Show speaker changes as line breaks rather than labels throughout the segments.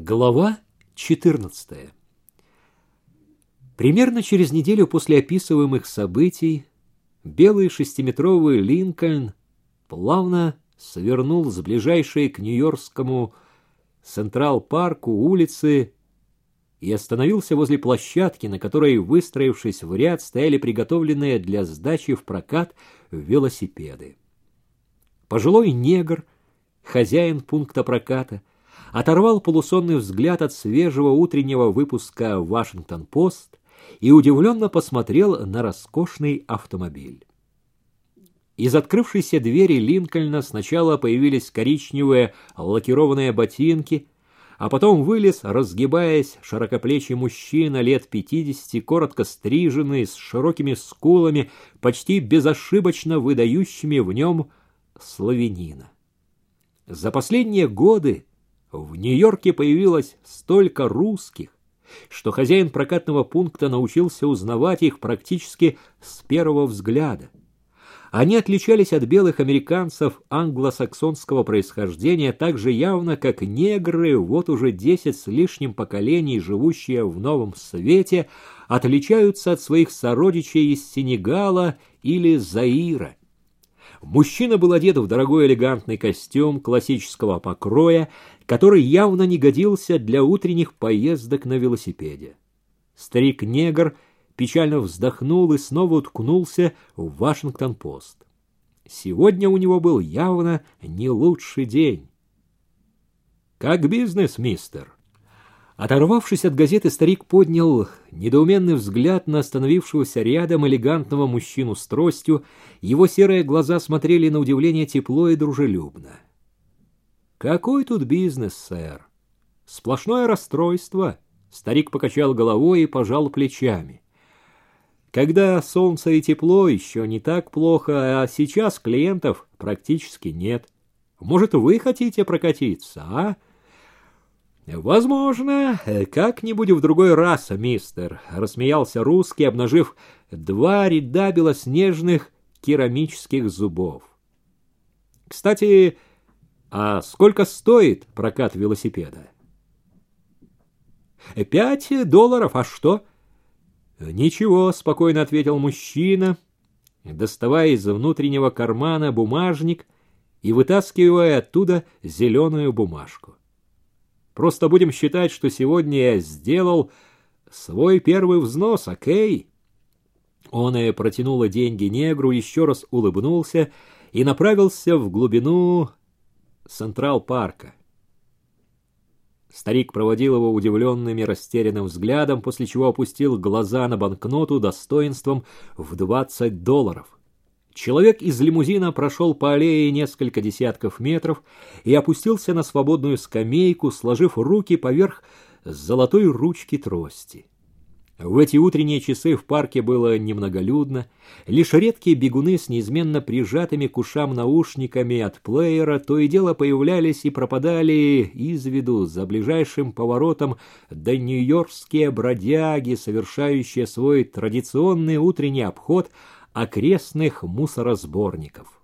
Глава 14 Примерно через неделю после описываемых событий белый шестиметровый Линкольн плавно свернул с ближайшей к Нью-Йоркскому Централ-парку улицы и остановился возле площадки, на которой, выстроившись в ряд, стояли приготовленные для сдачи в прокат велосипеды. Пожилой негр, хозяин пункта проката, оторвал полусонный взгляд от свежего утреннего выпуска «Вашингтон-Пост» и удивленно посмотрел на роскошный автомобиль. Из открывшейся двери Линкольна сначала появились коричневые лакированные ботинки, а потом вылез, разгибаясь, широкоплечий мужчина лет пятидесяти, коротко стриженный, с широкими скулами, почти безошибочно выдающими в нем славянина. За последние годы в Нью-Йорке появилось столько русских, что хозяин прокатного пункта научился узнавать их практически с первого взгляда. Они отличались от белых американцев англосаксонского происхождения так же явно, как негры, вот уже десять с лишним поколений, живущие в Новом Свете, отличаются от своих сородичей из Сенегала или Заира. Мужчина был одет в дорогой элегантный костюм классического покроя, который явно не годился для утренних поездок на велосипеде. Старик-негр печально вздохнул и снова уткнулся в Вашингтон-Пост. Сегодня у него был явно не лучший день. «Как бизнес, мистер?» Оторвавшись от газеты, старик поднял недоуменный взгляд на остановившегося рядом элегантного мужчину с тростью. Его серые глаза смотрели на удивление тепло и дружелюбно. «Какой тут бизнес, сэр? Сплошное расстройство!» Старик покачал головой и пожал плечами. «Когда солнце и тепло, еще не так плохо, а сейчас клиентов практически нет. Может, вы хотите прокатиться, а?» «Возможно, как-нибудь в другой раз, мистер», — рассмеялся русский, обнажив два ряда белоснежных керамических зубов. «Кстати, а сколько стоит прокат велосипеда?» «Пять долларов, а что?» «Ничего», — спокойно ответил мужчина, доставая из внутреннего кармана бумажник и вытаскивая оттуда зеленую бумажку. Просто будем считать, что сегодня я сделал свой первый взнос, окей?» Он и протянула деньги негру, еще раз улыбнулся и направился в глубину Централ-парка. Старик проводил его удивленным и растерянным взглядом, после чего опустил глаза на банкноту достоинством в двадцать долларов. Человек из лимузина прошел по аллее несколько десятков метров и опустился на свободную скамейку, сложив руки поверх золотой ручки трости. В эти утренние часы в парке было немноголюдно, лишь редкие бегуны с неизменно прижатыми к ушам наушниками от плеера то и дело появлялись и пропадали из виду за ближайшим поворотом до нью-йоркские бродяги, совершающие свой традиционный утренний обход – окрестных мусоросборников.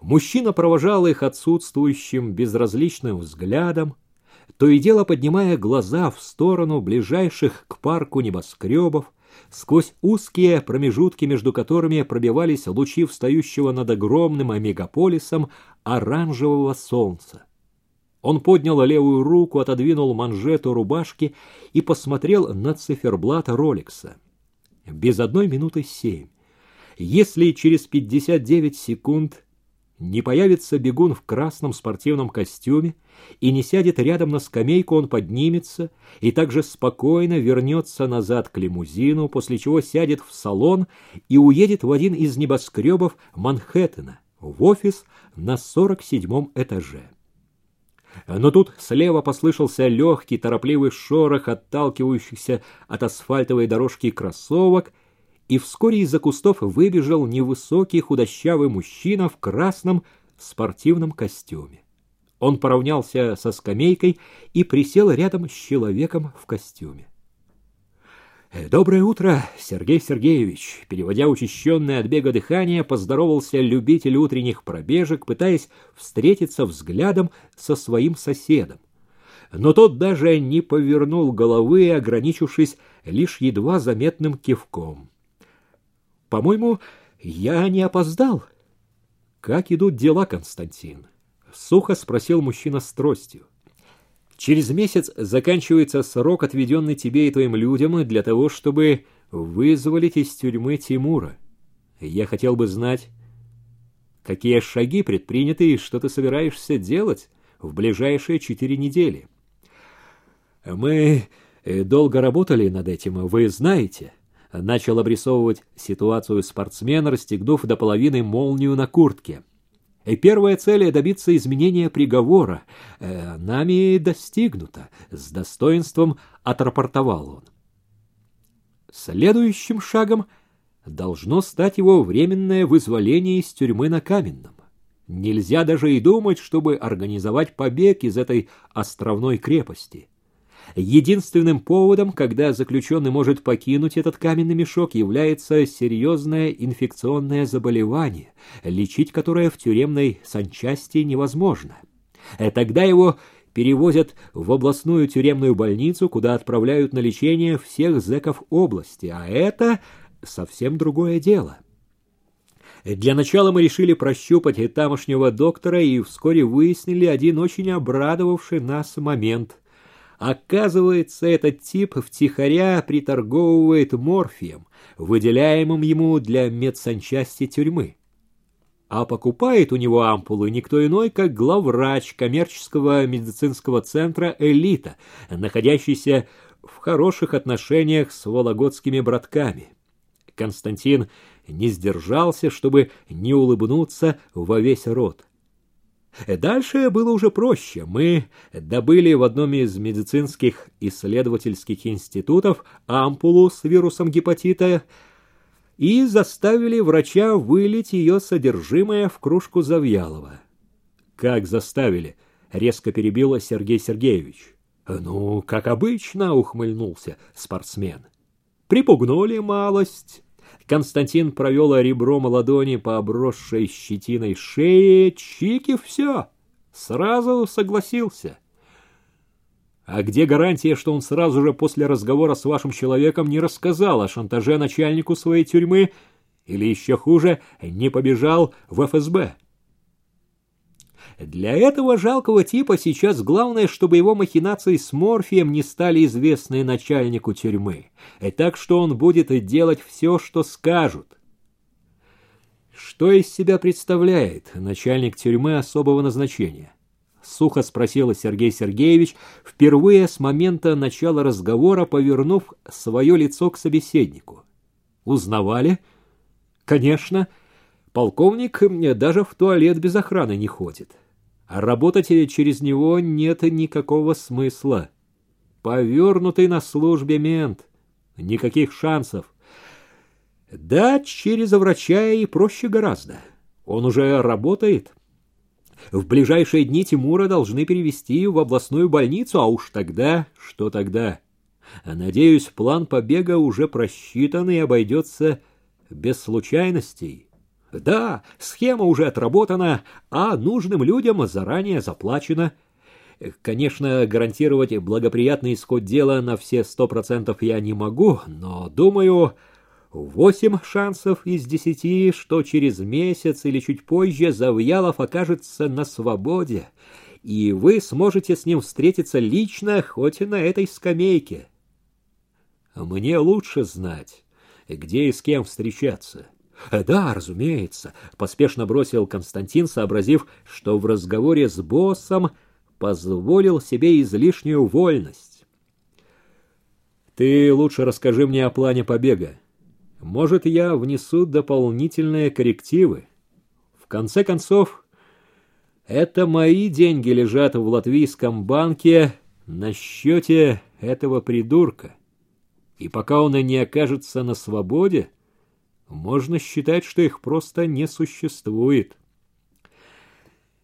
Мужчина провожал их отсутствующим безразличным взглядом, то и дело поднимая глаза в сторону ближайших к парку небоскребов, сквозь узкие промежутки, между которыми пробивались лучи встающего над огромным мегаполисом оранжевого солнца. Он поднял левую руку, отодвинул манжету рубашки и посмотрел на циферблат Ролекса. Без одной минуты семь. Если через 59 секунд не появится бегун в красном спортивном костюме и не сядет рядом на скамейку, он поднимется и также спокойно вернется назад к лимузину, после чего сядет в салон и уедет в один из небоскребов Манхэттена, в офис на 47-м этаже. Но тут слева послышался легкий, торопливый шорох отталкивающихся от асфальтовой дорожки кроссовок, и вскоре из-за кустов выбежал невысокий худощавый мужчина в красном спортивном костюме. Он поравнялся со скамейкой и присел рядом с человеком в костюме. «Э, «Доброе утро, Сергей Сергеевич!» Переводя учащенное от бега дыхание, поздоровался любитель утренних пробежек, пытаясь встретиться взглядом со своим соседом. но тот даже не повернул головы, ограничившись лишь едва заметным кивком. «По-моему, я не опоздал». «Как идут дела, Константин?» — сухо спросил мужчина с тростью. «Через месяц заканчивается срок, отведенный тебе и твоим людям для того, чтобы вызволить из тюрьмы Тимура. Я хотел бы знать, какие шаги предприняты и что ты собираешься делать в ближайшие четыре недели». Мы долго работали над этим, вы знаете. Начал обрисовывать ситуацию спортсмен, расстегнув до половины молнию на куртке. И первая цель — добиться изменения приговора. Э, нами достигнуто. С достоинством отрапортовал он. Следующим шагом должно стать его временное вызволение из тюрьмы на Каменном. Нельзя даже и думать, чтобы организовать побег из этой островной крепости. Единственным поводом, когда заключенный может покинуть этот каменный мешок, является серьезное инфекционное заболевание, лечить которое в тюремной санчасти невозможно. Э, тогда его перевозят в областную тюремную больницу, куда отправляют на лечение всех зэков области, а это совсем другое дело. Для начала мы решили прощупать тамошнего доктора и вскоре выяснили один очень обрадовавший нас момент. Оказывается, этот тип втихаря приторговывает морфием, выделяемым ему для медсанчасти тюрьмы. А покупает у него ампулы никто иной, как главврач коммерческого медицинского центра «Элита», находящийся в хороших отношениях с вологодскими братками. Константин не сдержался, чтобы не улыбнуться во весь рот. Дальше было уже проще. Мы добыли в одном из медицинских исследовательских институтов ампулу с вирусом гепатита и заставили врача вылить ее содержимое в кружку Завьялова. «Как заставили?» — резко перебила Сергей Сергеевич. «Ну, как обычно», — ухмыльнулся спортсмен. «Припугнули малость». Константин провел ребром ладони по обросшей щетиной шее, чики все. Сразу согласился. А где гарантия, что он сразу же после разговора с вашим человеком не рассказал о шантаже начальнику своей тюрьмы или еще хуже, не побежал в ФСБ? Для этого жалкого типа сейчас главное, чтобы его махинации с морфием не стали известны начальнику тюрьмы. И так что он будет делать все, что скажут. Что из себя представляет начальник тюрьмы особого назначения? Сухо спросил Сергей Сергеевич, впервые с момента начала разговора повернув свое лицо к собеседнику. Узнавали? Конечно. Полковник даже в туалет без охраны не ходит а работать через него нет никакого смысла. Повернутый на службе мент. Никаких шансов. Да, через врача и проще гораздо. Он уже работает. В ближайшие дни Тимура должны перевести в областную больницу, а уж тогда... Что тогда? Надеюсь, план побега уже просчитан и обойдется без случайностей. Да, схема уже отработана, а нужным людям заранее заплачено. Конечно, гарантировать благоприятный исход дела на все сто процентов я не могу, но, думаю, восемь шансов из десяти, что через месяц или чуть позже Завьялов окажется на свободе, и вы сможете с ним встретиться лично, хоть и на этой скамейке. Мне лучше знать, где и с кем встречаться. «Да, разумеется», — поспешно бросил Константин, сообразив, что в разговоре с боссом позволил себе излишнюю вольность. «Ты лучше расскажи мне о плане побега. Может, я внесу дополнительные коррективы. В конце концов, это мои деньги лежат в латвийском банке на счете этого придурка. И пока он и не окажется на свободе, можно считать, что их просто не существует.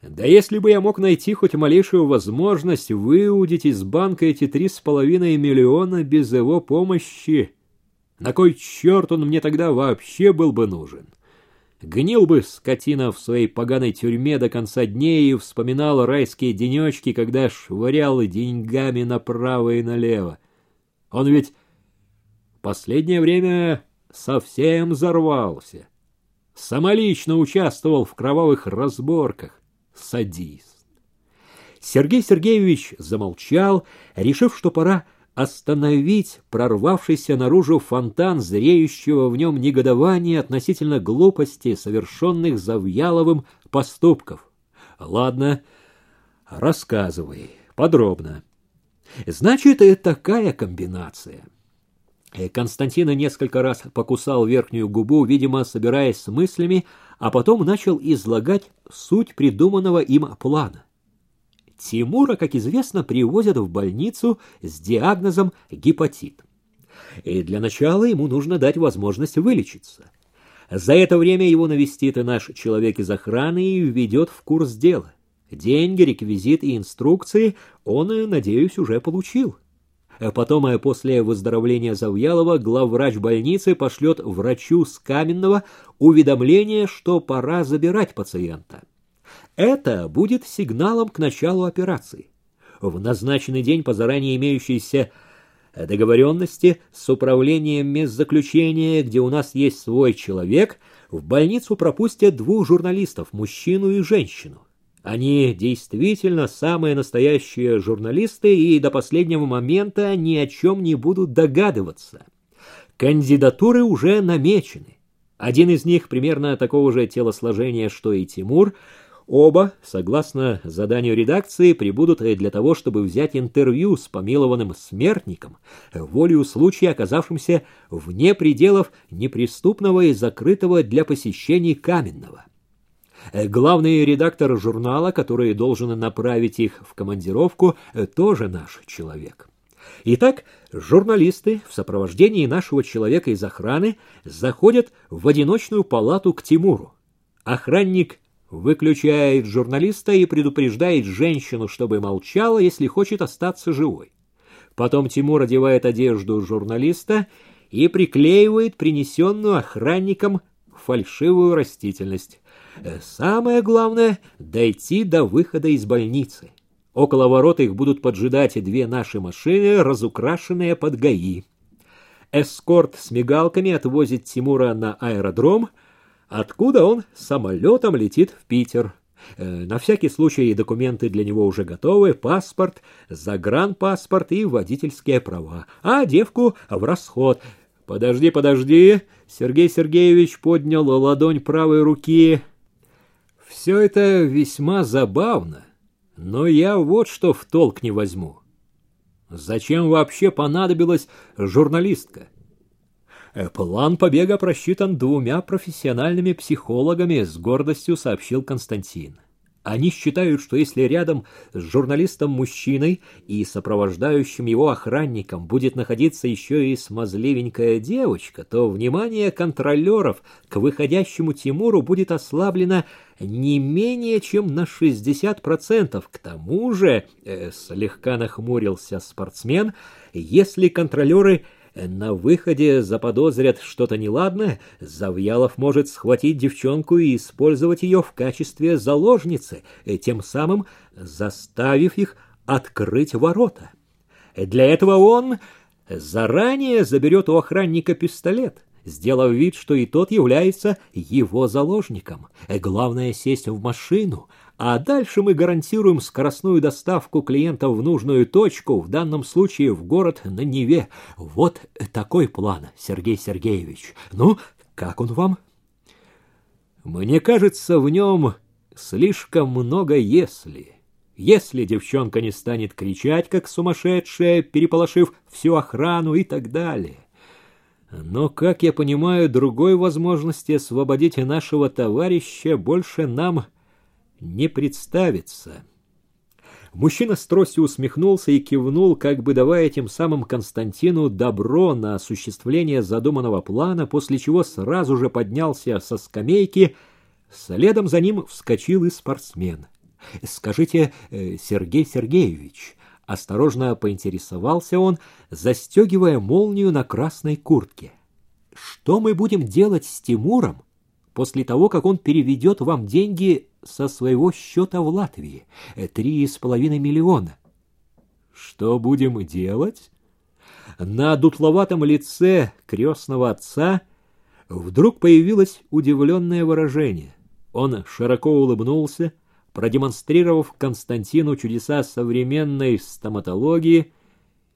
Да если бы я мог найти хоть малейшую возможность выудить из банка эти три с половиной миллиона без его помощи, на кой черт он мне тогда вообще был бы нужен? гнил бы скотина в своей поганой тюрьме до конца дней и вспоминал райские денечки, когда швырял деньгами направо и налево. Он ведь последнее время совсем взорвался. Самолично участвовал в кровавых разборках. Садист. Сергей Сергеевич замолчал, решив, что пора остановить прорвавшийся наружу фонтан зреющего в нем негодования относительно глупости, совершенных Завьяловым поступков. Ладно, рассказывай подробно. Значит, это такая комбинация. Константина несколько раз покусал верхнюю губу, видимо, собираясь с мыслями, а потом начал излагать суть придуманного им плана. Тимура, как известно, привозят в больницу с диагнозом гепатит. И для начала ему нужно дать возможность вылечиться. За это время его навестит и наш человек из охраны и введет в курс дела. Деньги, реквизит и инструкции он, надеюсь, уже получил. Потом, э, после выздоровления Завьялова, главврач больницы пошлет врачу с Каменного уведомление, что пора забирать пациента. Это будет сигналом к началу операции. В назначенный день по заранее имеющейся договоренности с управлением мест где у нас есть свой человек, в больницу пропустят двух журналистов, мужчину и женщину. Они действительно самые настоящие журналисты и до последнего момента ни о чем не будут догадываться. Кандидатуры уже намечены. Один из них примерно такого же телосложения, что и Тимур, Оба, согласно заданию редакции, прибудут для того, чтобы взять интервью с помилованным смертником, волею случая оказавшимся вне пределов неприступного и закрытого для посещений каменного. Главный редактор журнала, который должен направить их в командировку, тоже наш человек. Итак, журналисты в сопровождении нашего человека из охраны заходят в одиночную палату к Тимуру. Охранник выключает журналиста и предупреждает женщину, чтобы молчала, если хочет остаться живой. Потом Тимур одевает одежду журналиста и приклеивает принесенную охранником фальшивую растительность. Самое главное — дойти до выхода из больницы. Около ворот их будут поджидать две наши машины, разукрашенные под ГАИ. Эскорт с мигалками отвозит Тимура на аэродром — откуда он самолетом летит в Питер. Э, на всякий случай документы для него уже готовы, паспорт, загранпаспорт и водительские права. А девку в расход. Подожди, подожди. Сергей Сергеевич поднял ладонь правой руки. Все это весьма забавно, но я вот что в толк не возьму. Зачем вообще понадобилась журналистка? Э, план побега просчитан двумя профессиональными психологами, с гордостью сообщил Константин. Они считают, что если рядом с журналистом-мужчиной и сопровождающим его охранником будет находиться еще и смазливенькая девочка, то внимание контролеров к выходящему Тимуру будет ослаблено не менее чем на 60%. К тому же, э, слегка нахмурился спортсмен, если контролеры – на выходе заподозрят что-то неладное, Завьялов может схватить девчонку и использовать ее в качестве заложницы, тем самым заставив их открыть ворота. Для этого он заранее заберет у охранника пистолет, сделав вид, что и тот является его заложником. Главное — сесть в машину, а дальше мы гарантируем скоростную доставку клиента в нужную точку, в данном случае в город на Неве. Вот такой план, Сергей Сергеевич. Ну, как он вам? Мне кажется, в нем слишком много «если». Если девчонка не станет кричать, как сумасшедшая, переполошив всю охрану и так далее. Но, как я понимаю, другой возможности освободить нашего товарища больше нам не представится. Мужчина с тростью усмехнулся и кивнул, как бы давая тем самым Константину добро на осуществление задуманного плана, после чего сразу же поднялся со скамейки, следом за ним вскочил и спортсмен. «Скажите, э, Сергей Сергеевич», — осторожно поинтересовался он, застегивая молнию на красной куртке, «что мы будем делать с Тимуром после того, как он переведет вам деньги со своего счета в Латвии. Три с половиной миллиона. Что будем делать? На дутловатом лице крестного отца вдруг появилось удивленное выражение. Он широко улыбнулся, продемонстрировав Константину чудеса современной стоматологии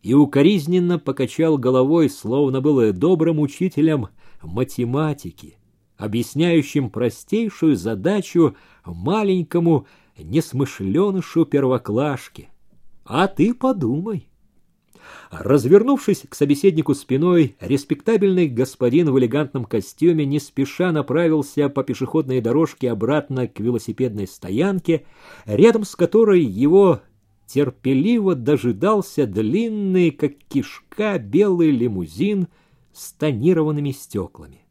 и укоризненно покачал головой, словно был добрым учителем математики, объясняющим простейшую задачу маленькому несмышленышу первоклашке. А ты подумай. Развернувшись к собеседнику спиной, респектабельный господин в элегантном костюме не спеша направился по пешеходной дорожке обратно к велосипедной стоянке, рядом с которой его терпеливо дожидался длинный, как кишка, белый лимузин с тонированными стеклами.